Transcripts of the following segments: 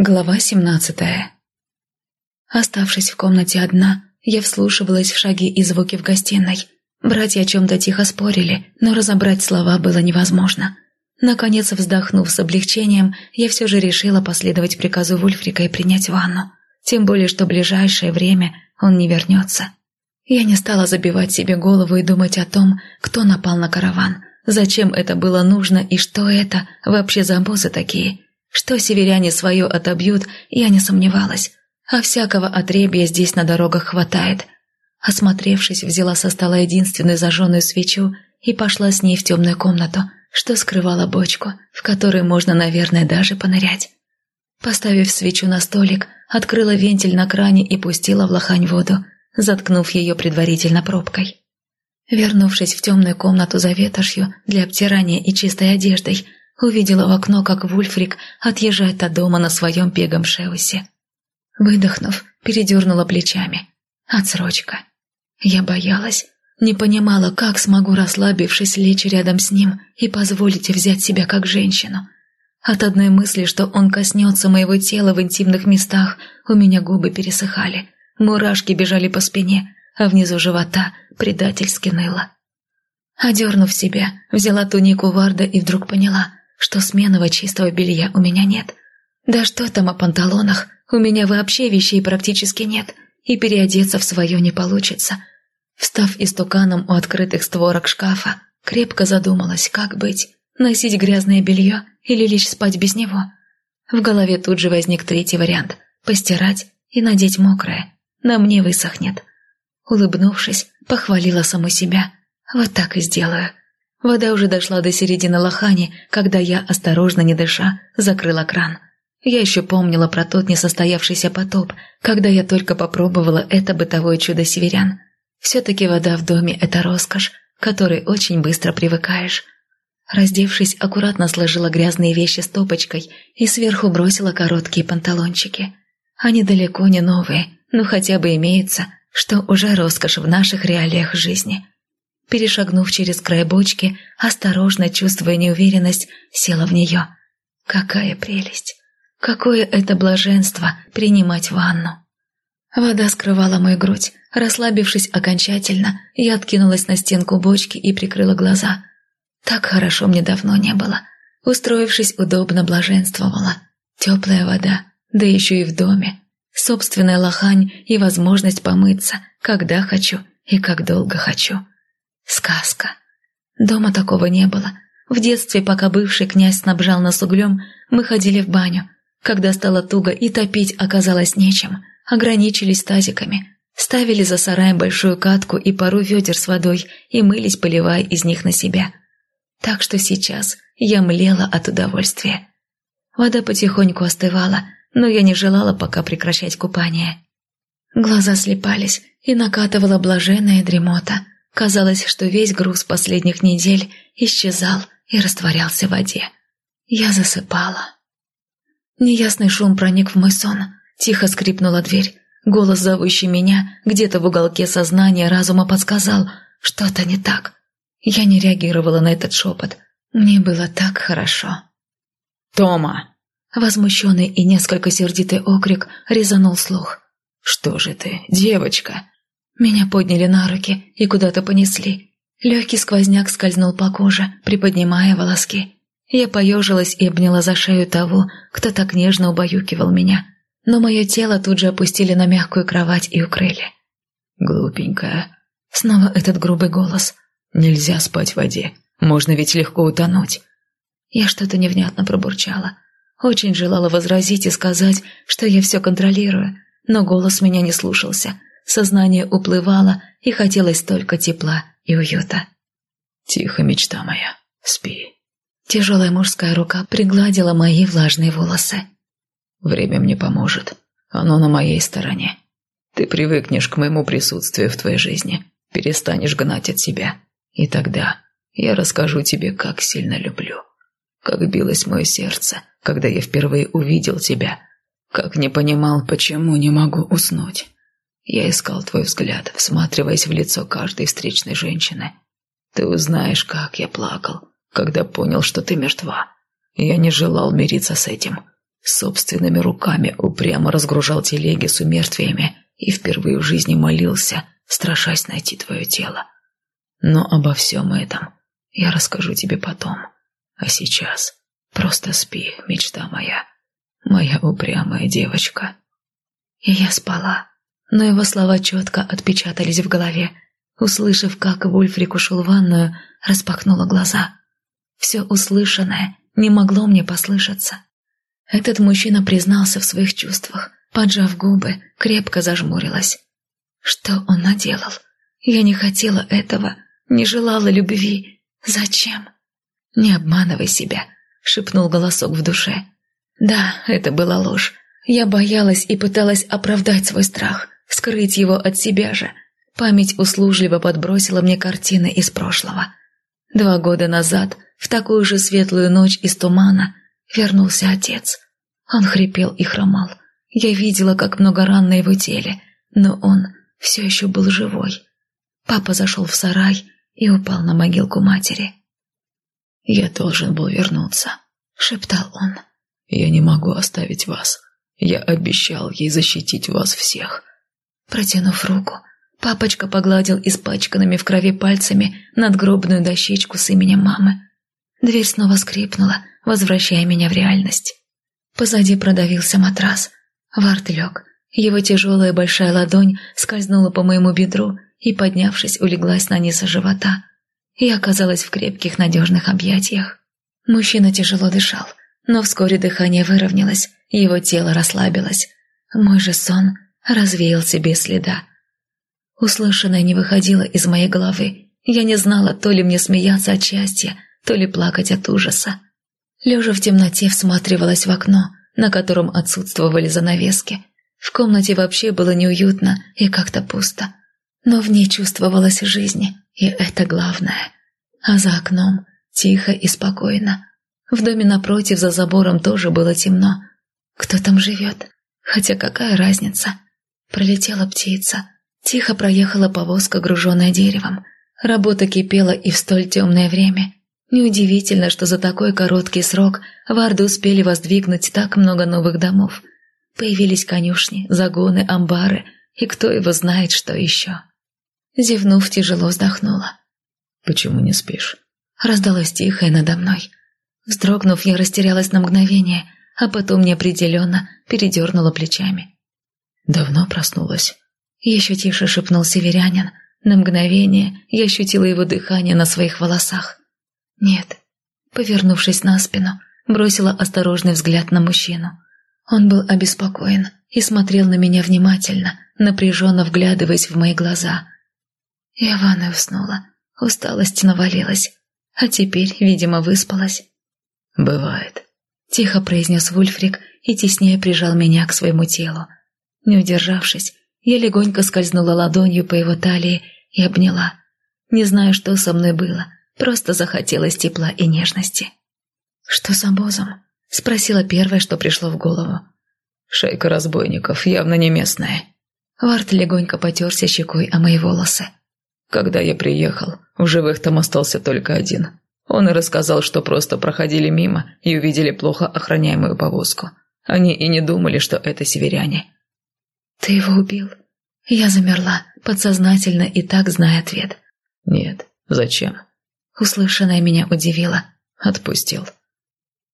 Глава семнадцатая Оставшись в комнате одна, я вслушивалась в шаги и звуки в гостиной. Братья о чем-то тихо спорили, но разобрать слова было невозможно. Наконец, вздохнув с облегчением, я все же решила последовать приказу Вульфрика и принять ванну. Тем более, что в ближайшее время он не вернется. Я не стала забивать себе голову и думать о том, кто напал на караван, зачем это было нужно и что это вообще за обозы такие – что северяне свое отобьют, я не сомневалась. А всякого отребья здесь на дорогах хватает. Осмотревшись, взяла со стола единственную зажженную свечу и пошла с ней в темную комнату, что скрывала бочку, в которой можно, наверное, даже понырять. Поставив свечу на столик, открыла вентиль на кране и пустила в лохань воду, заткнув ее предварительно пробкой. Вернувшись в темную комнату за ветошью для обтирания и чистой одеждой, увидела в окно, как Вульфрик отъезжает от дома на своем бегом Шеусе. Выдохнув, передернула плечами. Отсрочка. Я боялась, не понимала, как смогу, расслабившись, лечь рядом с ним и позволить взять себя как женщину. От одной мысли, что он коснется моего тела в интимных местах, у меня губы пересыхали, мурашки бежали по спине, а внизу живота предательски ныло. Одернув себя, взяла тунику Варда и вдруг поняла, что сменного чистого белья у меня нет. Да что там о панталонах, у меня вообще вещей практически нет, и переодеться в свое не получится. Встав истуканом у открытых створок шкафа, крепко задумалась, как быть, носить грязное белье или лечь спать без него. В голове тут же возник третий вариант – постирать и надеть мокрое. На мне высохнет. Улыбнувшись, похвалила саму себя. Вот так и сделаю. Вода уже дошла до середины лохани, когда я, осторожно не дыша, закрыла кран. Я еще помнила про тот несостоявшийся потоп, когда я только попробовала это бытовое чудо северян. Все-таки вода в доме – это роскошь, к которой очень быстро привыкаешь. Раздевшись, аккуратно сложила грязные вещи стопочкой и сверху бросила короткие панталончики. Они далеко не новые, но хотя бы имеются, что уже роскошь в наших реалиях жизни – Перешагнув через край бочки, осторожно, чувствуя неуверенность, села в нее. Какая прелесть! Какое это блаженство принимать ванну! Вода скрывала мою грудь. Расслабившись окончательно, я откинулась на стенку бочки и прикрыла глаза. Так хорошо мне давно не было. Устроившись удобно, блаженствовала. Теплая вода, да еще и в доме. Собственная лохань и возможность помыться, когда хочу и как долго хочу. Сказка. Дома такого не было. В детстве, пока бывший князь снабжал нас углем, мы ходили в баню. Когда стало туго и топить оказалось нечем, ограничились тазиками. Ставили за сараем большую катку и пару ведер с водой и мылись, поливая из них на себя. Так что сейчас я млела от удовольствия. Вода потихоньку остывала, но я не желала пока прекращать купание. Глаза слепались, и накатывала блаженная дремота – Казалось, что весь груз последних недель исчезал и растворялся в воде. Я засыпала. Неясный шум проник в мой сон. Тихо скрипнула дверь. Голос, зовущий меня, где-то в уголке сознания разума подсказал, что-то не так. Я не реагировала на этот шепот. Мне было так хорошо. «Тома!» Возмущенный и несколько сердитый окрик резанул слух. «Что же ты, девочка?» Меня подняли на руки и куда-то понесли. Легкий сквозняк скользнул по коже, приподнимая волоски. Я поежилась и обняла за шею того, кто так нежно убаюкивал меня. Но мое тело тут же опустили на мягкую кровать и укрыли. «Глупенькая». Снова этот грубый голос. «Нельзя спать в воде. Можно ведь легко утонуть». Я что-то невнятно пробурчала. Очень желала возразить и сказать, что я все контролирую, но голос меня не слушался – Сознание уплывало, и хотелось только тепла и уюта. «Тихо, мечта моя, спи». Тяжелая мужская рука пригладила мои влажные волосы. «Время мне поможет. Оно на моей стороне. Ты привыкнешь к моему присутствию в твоей жизни, перестанешь гнать от себя. И тогда я расскажу тебе, как сильно люблю. Как билось мое сердце, когда я впервые увидел тебя. Как не понимал, почему не могу уснуть. Я искал твой взгляд, всматриваясь в лицо каждой встречной женщины. Ты узнаешь, как я плакал, когда понял, что ты мертва. Я не желал мириться с этим. Собственными руками упрямо разгружал телеги с умертвиями и впервые в жизни молился, страшась найти твое тело. Но обо всем этом я расскажу тебе потом. А сейчас просто спи, мечта моя, моя упрямая девочка. И я спала, но его слова четко отпечатались в голове. Услышав, как Вульфрик ушел в ванную, распахнула глаза. Все услышанное не могло мне послышаться. Этот мужчина признался в своих чувствах, поджав губы, крепко зажмурилась. Что он наделал? Я не хотела этого, не желала любви. Зачем? Не обманывай себя, шепнул голосок в душе. Да, это была ложь. Я боялась и пыталась оправдать свой страх, скрыть его от себя же. Память услужливо подбросила мне картины из прошлого. Два года назад, в такую же светлую ночь из тумана, вернулся отец. Он хрипел и хромал. Я видела, как много ран на его теле, но он все еще был живой. Папа зашел в сарай и упал на могилку матери. «Я должен был вернуться», — шептал он. «Я не могу оставить вас. Я обещал ей защитить вас всех». Протянув руку, папочка погладил испачканными в крови пальцами надгробную дощечку с именем мамы. Дверь снова скрипнула, возвращая меня в реальность. Позади продавился матрас. Варт лег. Его тяжелая большая ладонь скользнула по моему бедру и, поднявшись, улеглась на низ живота. Я оказалась в крепких, надежных объятиях. Мужчина тяжело дышал, но вскоре дыхание выровнялось, его тело расслабилось. Мой же сон развеялся без следа. Услышанное не выходило из моей головы. Я не знала, то ли мне смеяться от счастья, то ли плакать от ужаса. Лежа в темноте всматривалась в окно, на котором отсутствовали занавески. В комнате вообще было неуютно и как-то пусто. Но в ней чувствовалась жизнь, и это главное. А за окном тихо и спокойно. В доме напротив за забором тоже было темно. Кто там живет? Хотя какая разница? Пролетела птица. Тихо проехала повозка, груженная деревом. Работа кипела и в столь темное время. Неудивительно, что за такой короткий срок варды успели воздвигнуть так много новых домов. Появились конюшни, загоны, амбары, и кто его знает, что еще. Зевнув, тяжело вздохнула. «Почему не спишь?» Раздалось тихое надо мной. Вздрогнув, я растерялась на мгновение, а потом неопределенно передернула плечами. «Давно проснулась?» Еще тише шепнул северянин. На мгновение я ощутила его дыхание на своих волосах. «Нет». Повернувшись на спину, бросила осторожный взгляд на мужчину. Он был обеспокоен и смотрел на меня внимательно, напряженно вглядываясь в мои глаза. Я в ванной уснула, усталость навалилась, а теперь, видимо, выспалась. «Бывает», — тихо произнес Вульфрик и теснее прижал меня к своему телу. Не удержавшись, я легонько скользнула ладонью по его талии и обняла. Не знаю, что со мной было, Просто захотелось тепла и нежности. «Что с обозом?» — спросила первое, что пришло в голову. «Шайка разбойников, явно не местная». Варт легонько потерся щекой о мои волосы. «Когда я приехал, в живых там остался только один. Он и рассказал, что просто проходили мимо и увидели плохо охраняемую повозку. Они и не думали, что это северяне». «Ты его убил?» Я замерла, подсознательно и так зная ответ. «Нет, зачем?» Услышанное меня удивило. Отпустил.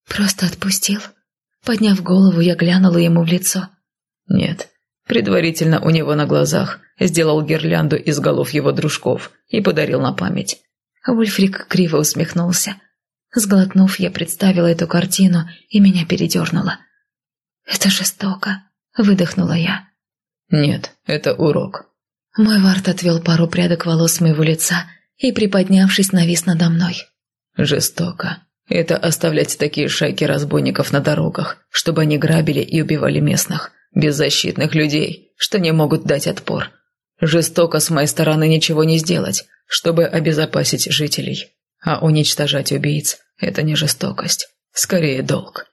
Просто отпустил? Подняв голову, я глянула ему в лицо. Нет. Предварительно у него на глазах сделал гирлянду из голов его дружков и подарил на память. Ульфрик криво усмехнулся. Сглотнув, я представила эту картину, и меня передернуло. «Это жестоко», — выдохнула я. «Нет, это урок». Мой вард отвел пару прядок волос с моего лица и, приподнявшись, навис надо мной. «Жестоко. Это оставлять такие шайки разбойников на дорогах, чтобы они грабили и убивали местных, беззащитных людей, что не могут дать отпор. Жестоко с моей стороны ничего не сделать, чтобы обезопасить жителей. А уничтожать убийц – это не жестокость, скорее долг».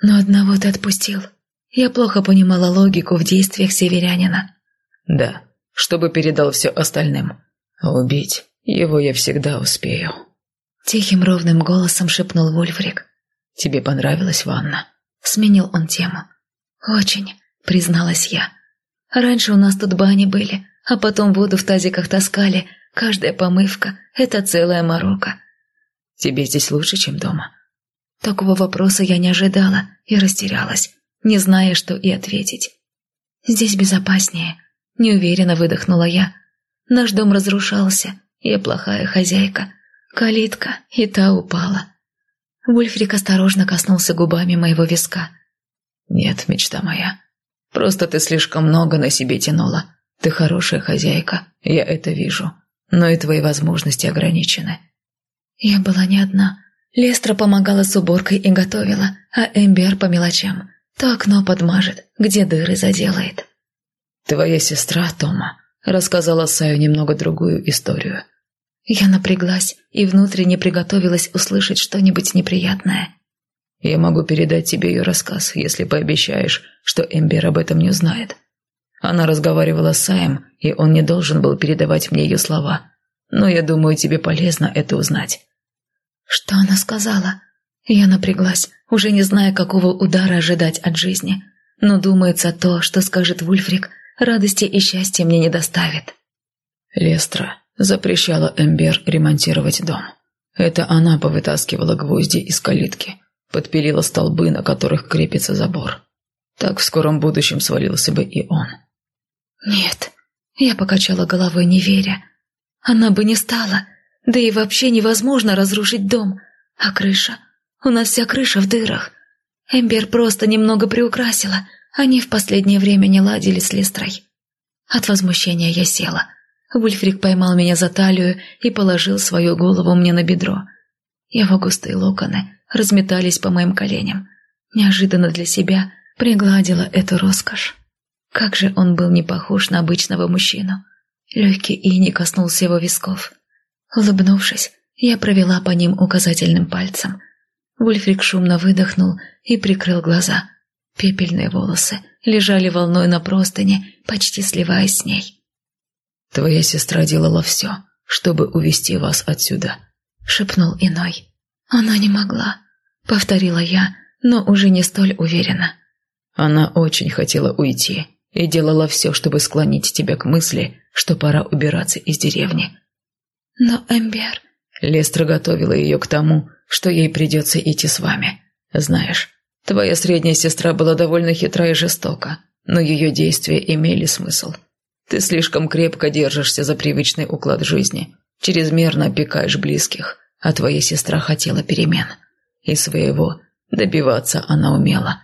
«Но одного ты отпустил. Я плохо понимала логику в действиях северянина». «Да, чтобы передал все остальным. А убить его я всегда успею. Тихим ровным голосом шепнул Вольфрик. Тебе понравилась ванна? Сменил он тему. «Очень», — призналась я. «Раньше у нас тут бани были, а потом воду в тазиках таскали. Каждая помывка — это целая морока». «Тебе здесь лучше, чем дома?» Такого вопроса я не ожидала и растерялась, не зная, что и ответить. «Здесь безопаснее», — неуверенно выдохнула я. «Наш дом разрушался, я плохая хозяйка. Калитка и та упала». Вульфрик осторожно коснулся губами моего виска. «Нет, мечта моя. Просто ты слишком много на себе тянула. Ты хорошая хозяйка, я это вижу. Но и твои возможности ограничены». Я была не одна. Лестра помогала с уборкой и готовила, а Эмбер по мелочам. То окно подмажет, где дыры заделает. «Твоя сестра, Тома, рассказала Саю немного другую историю». Я напряглась и внутренне приготовилась услышать что-нибудь неприятное. «Я могу передать тебе ее рассказ, если пообещаешь, что Эмбер об этом не узнает. Она разговаривала с Саем, и он не должен был передавать мне ее слова. Но я думаю, тебе полезно это узнать». «Что она сказала?» Я напряглась, уже не зная, какого удара ожидать от жизни. Но думается то, что скажет Вульфрик, радости и счастья мне не доставит. Лестра запрещала Эмбер ремонтировать дом. Это она повытаскивала гвозди из калитки, подпилила столбы, на которых крепится забор. Так в скором будущем свалился бы и он. «Нет», — я покачала головой, не веря. «Она бы не стала, да и вообще невозможно разрушить дом. А крыша? У нас вся крыша в дырах. Эмбер просто немного приукрасила. Они в последнее время не ладили с Лестрой. От возмущения я села. Вульфрик поймал меня за талию и положил свою голову мне на бедро. Его густые локоны разметались по моим коленям. Неожиданно для себя пригладила эту роскошь. Как же он был не похож на обычного мужчину. Легкий ини коснулся его висков. Улыбнувшись, я провела по ним указательным пальцем. Вульфрик шумно выдохнул и прикрыл глаза. Пепельные волосы лежали волной на простыне, почти сливаясь с ней. «Твоя сестра делала все, чтобы увести вас отсюда», — шепнул иной. «Она не могла», — повторила я, но уже не столь уверенно. «Она очень хотела уйти и делала все, чтобы склонить тебя к мысли, что пора убираться из деревни». «Но Эмбер...» Лестра готовила ее к тому, что ей придется идти с вами. Знаешь, твоя средняя сестра была довольно хитра и жестока, но ее действия имели смысл. Ты слишком крепко держишься за привычный уклад жизни, чрезмерно опекаешь близких, а твоя сестра хотела перемен. И своего добиваться она умела.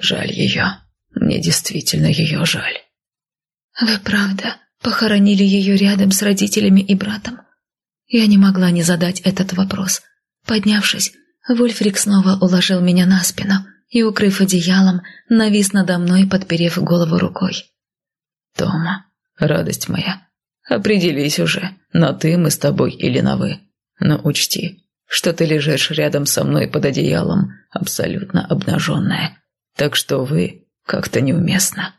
Жаль ее. Мне действительно ее жаль. Вы правда похоронили ее рядом с родителями и братом? Я не могла не задать этот вопрос. Поднявшись, Вульфрик снова уложил меня на спину и, укрыв одеялом, навис надо мной, подперев голову рукой. «Тома, радость моя, определись уже, на «ты» мы с тобой или на «вы». Но учти, что ты лежишь рядом со мной под одеялом, абсолютно обнаженная. Так что «вы» как-то неуместно».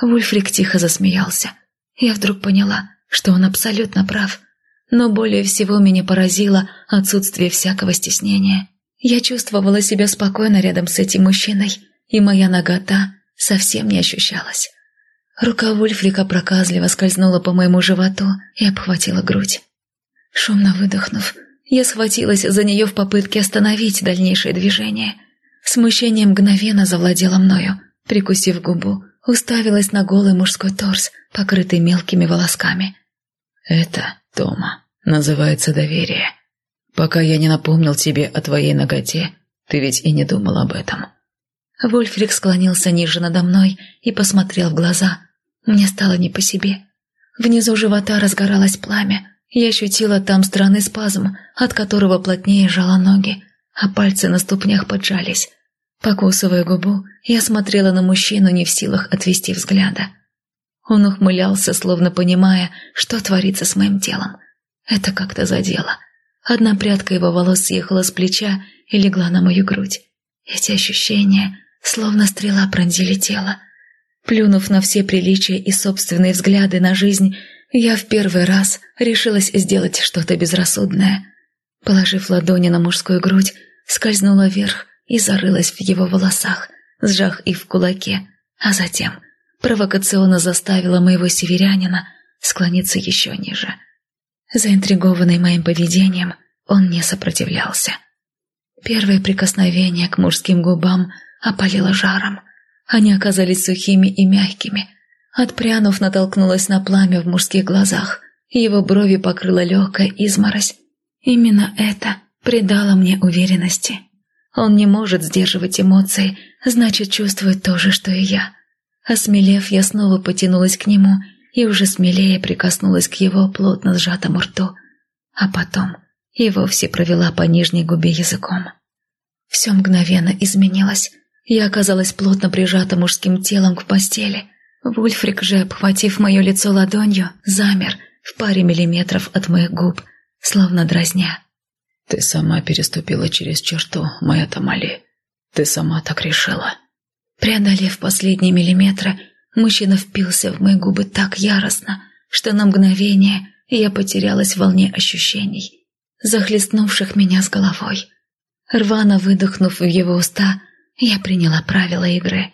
Вульфрик тихо засмеялся. Я вдруг поняла, что он абсолютно прав – но более всего меня поразило отсутствие всякого стеснения. Я чувствовала себя спокойно рядом с этим мужчиной, и моя нагота совсем не ощущалась. Рука Вульфрика проказливо скользнула по моему животу и обхватила грудь. Шумно выдохнув, я схватилась за нее в попытке остановить дальнейшее движение. Смущение мгновенно завладело мною. Прикусив губу, уставилась на голый мужской торс, покрытый мелкими волосками. «Это Тома, называется доверие. Пока я не напомнил тебе о твоей ноготе, ты ведь и не думал об этом». Вольфрик склонился ниже надо мной и посмотрел в глаза. Мне стало не по себе. Внизу живота разгоралось пламя. Я ощутила там странный спазм, от которого плотнее жало ноги, а пальцы на ступнях поджались. Покусывая губу, я смотрела на мужчину, не в силах отвести взгляда. Он ухмылялся, словно понимая, что творится с моим телом. Это как-то задело. Одна прядка его волос съехала с плеча и легла на мою грудь. Эти ощущения, словно стрела, пронзили тело. Плюнув на все приличия и собственные взгляды на жизнь, я в первый раз решилась сделать что-то безрассудное. Положив ладони на мужскую грудь, скользнула вверх и зарылась в его волосах, сжав их в кулаке, а затем провокационно заставила моего северянина склониться еще ниже. Заинтригованный моим поведением, он не сопротивлялся. Первое прикосновение к мужским губам опалило жаром. Они оказались сухими и мягкими. Отпрянув, натолкнулась на пламя в мужских глазах. Его брови покрыла легкая изморозь. Именно это придало мне уверенности. Он не может сдерживать эмоции, значит, чувствует то же, что и я. Осмелев, я снова потянулась к нему и уже смелее прикоснулась к его плотно сжатому рту. А потом и вовсе провела по нижней губе языком. Все мгновенно изменилось. Я оказалась плотно прижата мужским телом к постели. Вульфрик же, обхватив мое лицо ладонью, замер в паре миллиметров от моих губ, словно дразня. «Ты сама переступила через черту, моя Тамали. Ты сама так решила». Преодолев последние миллиметры, мужчина впился в мои губы так яростно, что на мгновение я потерялась в волне ощущений, захлестнувших меня с головой. Рвано выдохнув в его уста, я приняла правила игры.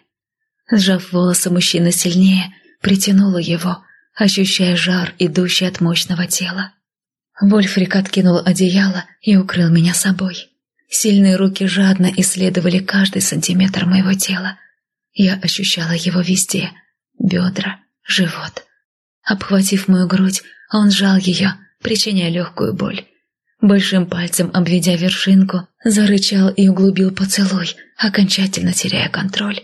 Сжав волосы мужчины сильнее, притянула его, ощущая жар, идущий от мощного тела. Вольфрик откинул одеяло и укрыл меня собой. Сильные руки жадно исследовали каждый сантиметр моего тела. Я ощущала его везде – бедра, живот. Обхватив мою грудь, он сжал ее, причиняя легкую боль. Большим пальцем обведя вершинку, зарычал и углубил поцелуй, окончательно теряя контроль.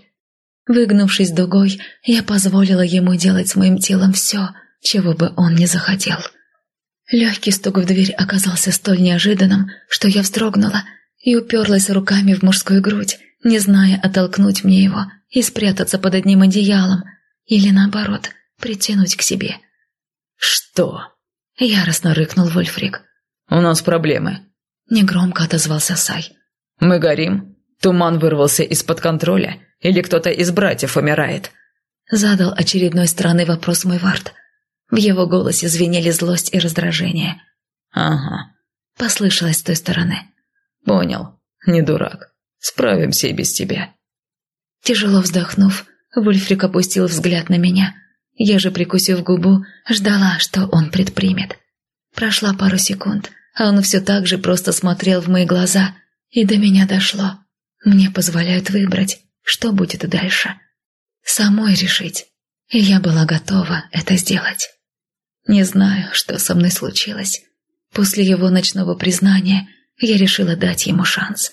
Выгнувшись дугой, я позволила ему делать с моим телом все, чего бы он не захотел. Легкий стук в дверь оказался столь неожиданным, что я вздрогнула и уперлась руками в мужскую грудь, не зная, оттолкнуть мне его и спрятаться под одним одеялом, или наоборот, притянуть к себе. «Что?» — яростно рыкнул Вольфрик. «У нас проблемы», — негромко отозвался Сай. «Мы горим? Туман вырвался из-под контроля? Или кто-то из братьев умирает?» Задал очередной странный вопрос мой Вард. В его голосе звенели злость и раздражение. «Ага», — послышалось с той стороны. «Понял. Не дурак. Справимся и без тебя». Тяжело вздохнув, Вульфрик опустил взгляд на меня. Я же, прикусив губу, ждала, что он предпримет. Прошла пару секунд, а он все так же просто смотрел в мои глаза, и до меня дошло. Мне позволяют выбрать, что будет дальше. Самой решить, и я была готова это сделать. Не знаю, что со мной случилось. После его ночного признания я решила дать ему шанс.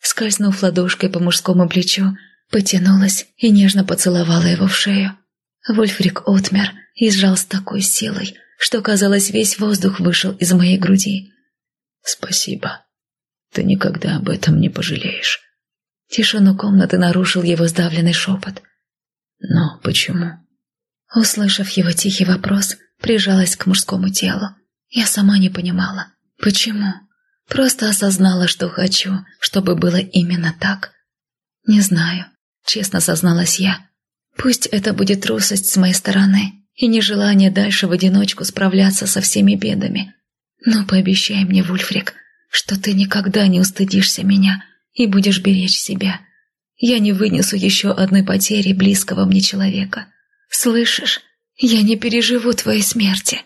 Скользнув ладошкой по мужскому плечу, потянулась и нежно поцеловала его в шею. Вольфрик отмер и сжал с такой силой, что, казалось, весь воздух вышел из моей груди. «Спасибо. Ты никогда об этом не пожалеешь». Тишину комнаты нарушил его сдавленный шепот. «Но почему?» Услышав его тихий вопрос, прижалась к мужскому телу. Я сама не понимала, почему. Просто осознала, что хочу, чтобы было именно так. Не знаю, честно созналась я. Пусть это будет трусость с моей стороны, и нежелание дальше в одиночку справляться со всеми бедами. Но пообещай мне, Вульфрик, что ты никогда не устыдишься меня и будешь беречь себя. Я не вынесу еще одной потери близкого мне человека. Слышишь? Я не переживу твоей смерти.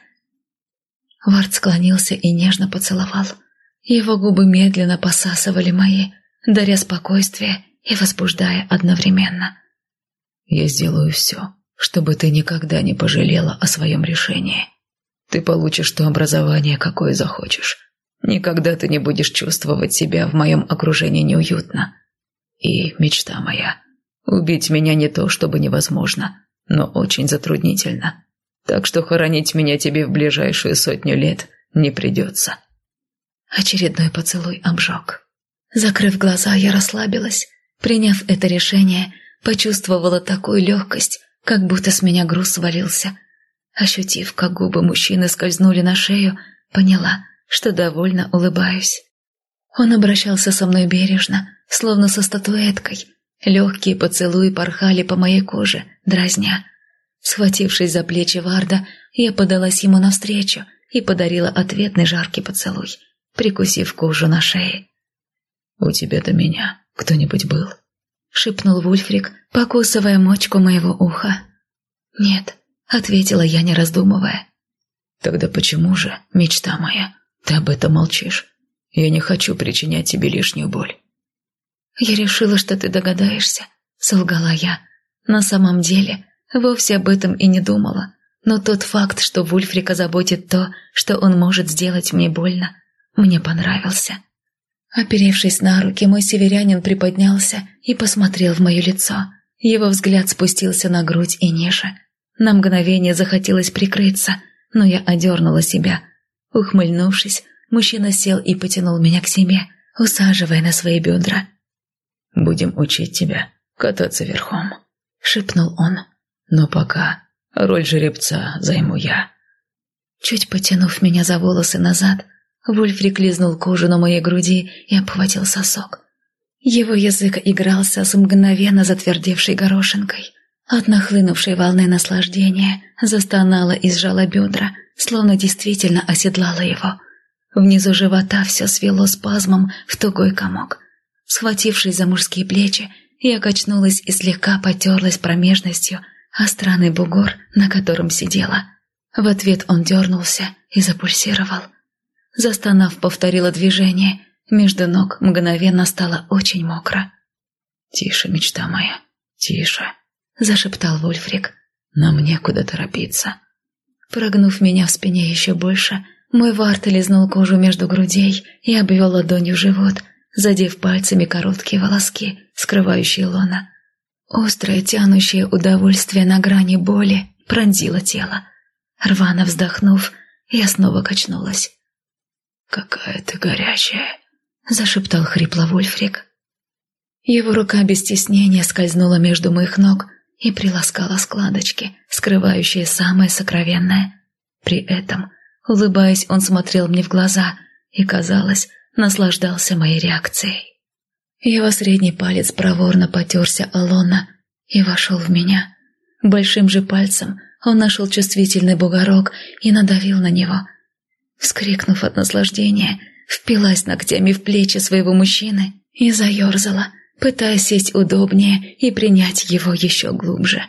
Вард склонился и нежно поцеловал. Его губы медленно посасывали мои, даря спокойствие и возбуждая одновременно. «Я сделаю все, чтобы ты никогда не пожалела о своем решении. Ты получишь то образование, какое захочешь. Никогда ты не будешь чувствовать себя в моем окружении неуютно. И мечта моя. Убить меня не то, чтобы невозможно, но очень затруднительно. Так что хоронить меня тебе в ближайшую сотню лет не придется. Очередной поцелуй обжег. Закрыв глаза, я расслабилась. Приняв это решение, почувствовала такую легкость, как будто с меня груз свалился. Ощутив, как губы мужчины скользнули на шею, поняла, что довольно улыбаюсь. Он обращался со мной бережно, словно со статуэткой. Легкие поцелуи порхали по моей коже, дразня. Схватившись за плечи Варда, я подалась ему навстречу и подарила ответный жаркий поцелуй, прикусив кожу на шее. «У тебя до меня кто-нибудь был?» — шепнул Вульфрик, покусывая мочку моего уха. «Нет», — ответила я, не раздумывая. «Тогда почему же, мечта моя, ты об этом молчишь? Я не хочу причинять тебе лишнюю боль». «Я решила, что ты догадаешься», — солгала я. На самом деле, вовсе об этом и не думала. Но тот факт, что Вульфрика заботит то, что он может сделать мне больно, мне понравился. Оперевшись на руки, мой северянин приподнялся и посмотрел в мое лицо. Его взгляд спустился на грудь и ниже. На мгновение захотелось прикрыться, но я одернула себя. Ухмыльнувшись, мужчина сел и потянул меня к себе, усаживая на свои бедра. «Будем учить тебя кататься верхом», — шепнул он. «Но пока роль жеребца займу я». Чуть потянув меня за волосы назад, Вульфрик лизнул кожу на моей груди и обхватил сосок. Его язык игрался с мгновенно затвердевшей горошинкой. От нахлынувшей волны наслаждения застонала и сжала бедра, словно действительно оседлала его. Внизу живота все свело спазмом в тугой комок. Схватившись за мужские плечи, я качнулась и слегка потерлась промежностью о странный бугор, на котором сидела. В ответ он дернулся и запульсировал. Застонав, повторила движение. Между ног мгновенно стало очень мокро. «Тише, мечта моя, тише», — зашептал Вульфрик. «Нам некуда торопиться». Прогнув меня в спине еще больше, мой варт лизнул кожу между грудей и обвел ладонью живот, задев пальцами короткие волоски, скрывающие лона. Острое тянущее удовольствие на грани боли пронзило тело. Рвано вздохнув, я снова качнулась. «Какая ты горячая!» — зашептал хрипло Вульфрик. Его рука без стеснения скользнула между моих ног и приласкала складочки, скрывающие самое сокровенное. При этом, улыбаясь, он смотрел мне в глаза и, казалось, наслаждался моей реакцией. Его средний палец проворно потерся Алона и вошел в меня. Большим же пальцем он нашел чувствительный бугорок и надавил на него — Вскрикнув от наслаждения, впилась ногтями в плечи своего мужчины и заерзала, пытаясь сесть удобнее и принять его еще глубже.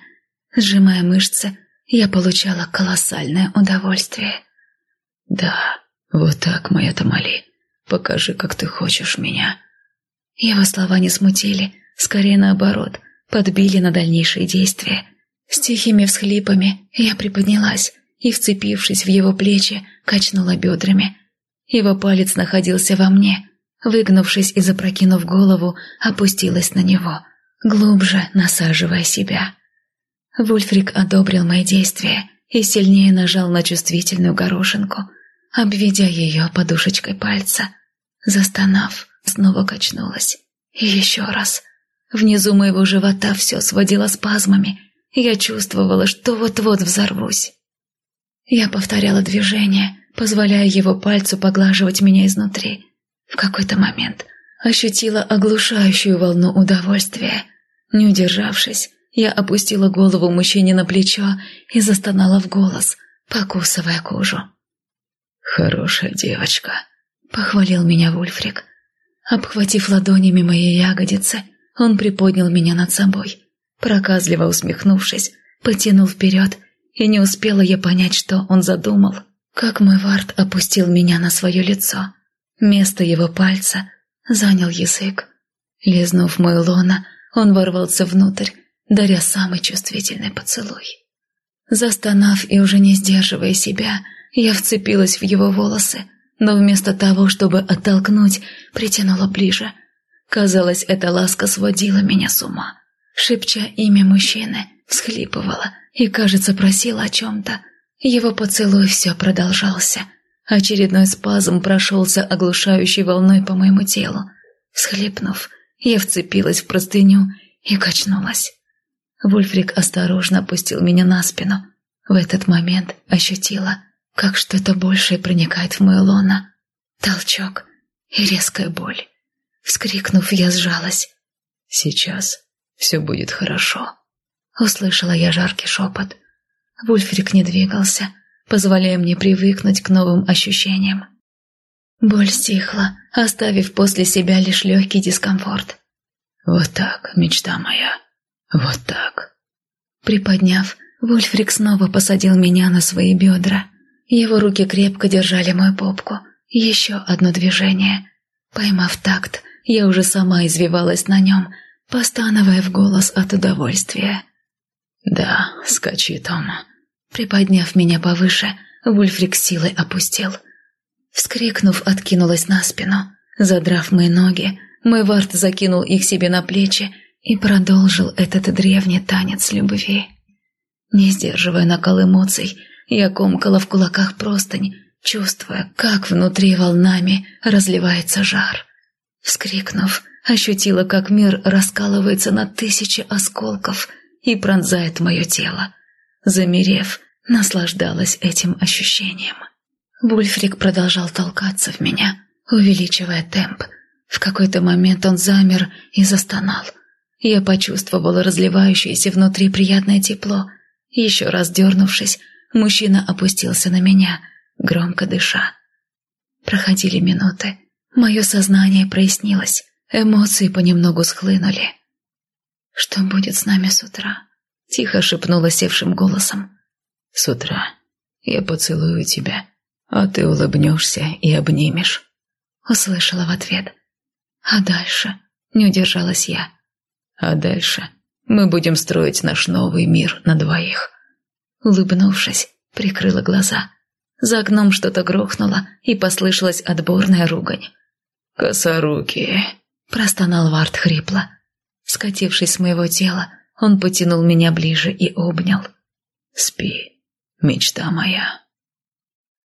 Сжимая мышцы, я получала колоссальное удовольствие. «Да, вот так, моя Тамали, покажи, как ты хочешь меня». Его слова не смутили, скорее наоборот, подбили на дальнейшие действия. С тихими всхлипами я приподнялась, и, вцепившись в его плечи, качнула бедрами. Его палец находился во мне. Выгнувшись и запрокинув голову, опустилась на него, глубже насаживая себя. Вульфрик одобрил мои действия и сильнее нажал на чувствительную горошинку, обведя ее подушечкой пальца. Застонав, снова качнулась. И еще раз. Внизу моего живота все сводило спазмами. Я чувствовала, что вот-вот взорвусь. Я повторяла движение, позволяя его пальцу поглаживать меня изнутри. В какой-то момент ощутила оглушающую волну удовольствия. Не удержавшись, я опустила голову мужчине на плечо и застонала в голос, покусывая кожу. «Хорошая девочка», — похвалил меня Вульфрик. Обхватив ладонями мои ягодицы, он приподнял меня над собой. Проказливо усмехнувшись, потянул вперед и не успела я понять, что он задумал, как мой вард опустил меня на свое лицо. Место его пальца занял язык. Лизнув мой лона, он ворвался внутрь, даря самый чувствительный поцелуй. Застонав и уже не сдерживая себя, я вцепилась в его волосы, но вместо того, чтобы оттолкнуть, притянула ближе. Казалось, эта ласка сводила меня с ума. Шепча имя мужчины, всхлипывала – и, кажется, просил о чем-то. Его поцелуй все продолжался. Очередной спазм прошелся оглушающей волной по моему телу. Схлипнув, я вцепилась в простыню и качнулась. Вульфрик осторожно опустил меня на спину. В этот момент ощутила, как что-то большее проникает в мою лоно. Толчок и резкая боль. Вскрикнув, я сжалась. «Сейчас все будет хорошо». Услышала я жаркий шепот. Вульфрик не двигался, позволяя мне привыкнуть к новым ощущениям. Боль стихла, оставив после себя лишь легкий дискомфорт. Вот так, мечта моя. Вот так. Приподняв, Вульфрик снова посадил меня на свои бедра. Его руки крепко держали мою попку. Еще одно движение. Поймав такт, я уже сама извивалась на нем, постановая в голос от удовольствия. «Да, скачи, Том». Приподняв меня повыше, Вульфрик силой опустил. Вскрикнув, откинулась на спину. Задрав мои ноги, мой вард закинул их себе на плечи и продолжил этот древний танец любви. Не сдерживая накал эмоций, я комкала в кулаках простынь, чувствуя, как внутри волнами разливается жар. Вскрикнув, ощутила, как мир раскалывается на тысячи осколков и пронзает мое тело. Замерев, наслаждалась этим ощущением. Вульфрик продолжал толкаться в меня, увеличивая темп. В какой-то момент он замер и застонал. Я почувствовала разливающееся внутри приятное тепло. Еще раз дернувшись, мужчина опустился на меня, громко дыша. Проходили минуты. Мое сознание прояснилось, эмоции понемногу схлынули. «Что будет с нами с утра?» — тихо шепнула севшим голосом. «С утра я поцелую тебя, а ты улыбнешься и обнимешь», — услышала в ответ. «А дальше?» — не удержалась я. «А дальше мы будем строить наш новый мир на двоих». Улыбнувшись, прикрыла глаза. За окном что-то грохнуло, и послышалась отборная ругань. «Косоруки!» – простонал Вард хрипло. Скатившись с моего тела, он потянул меня ближе и обнял. «Спи, мечта моя».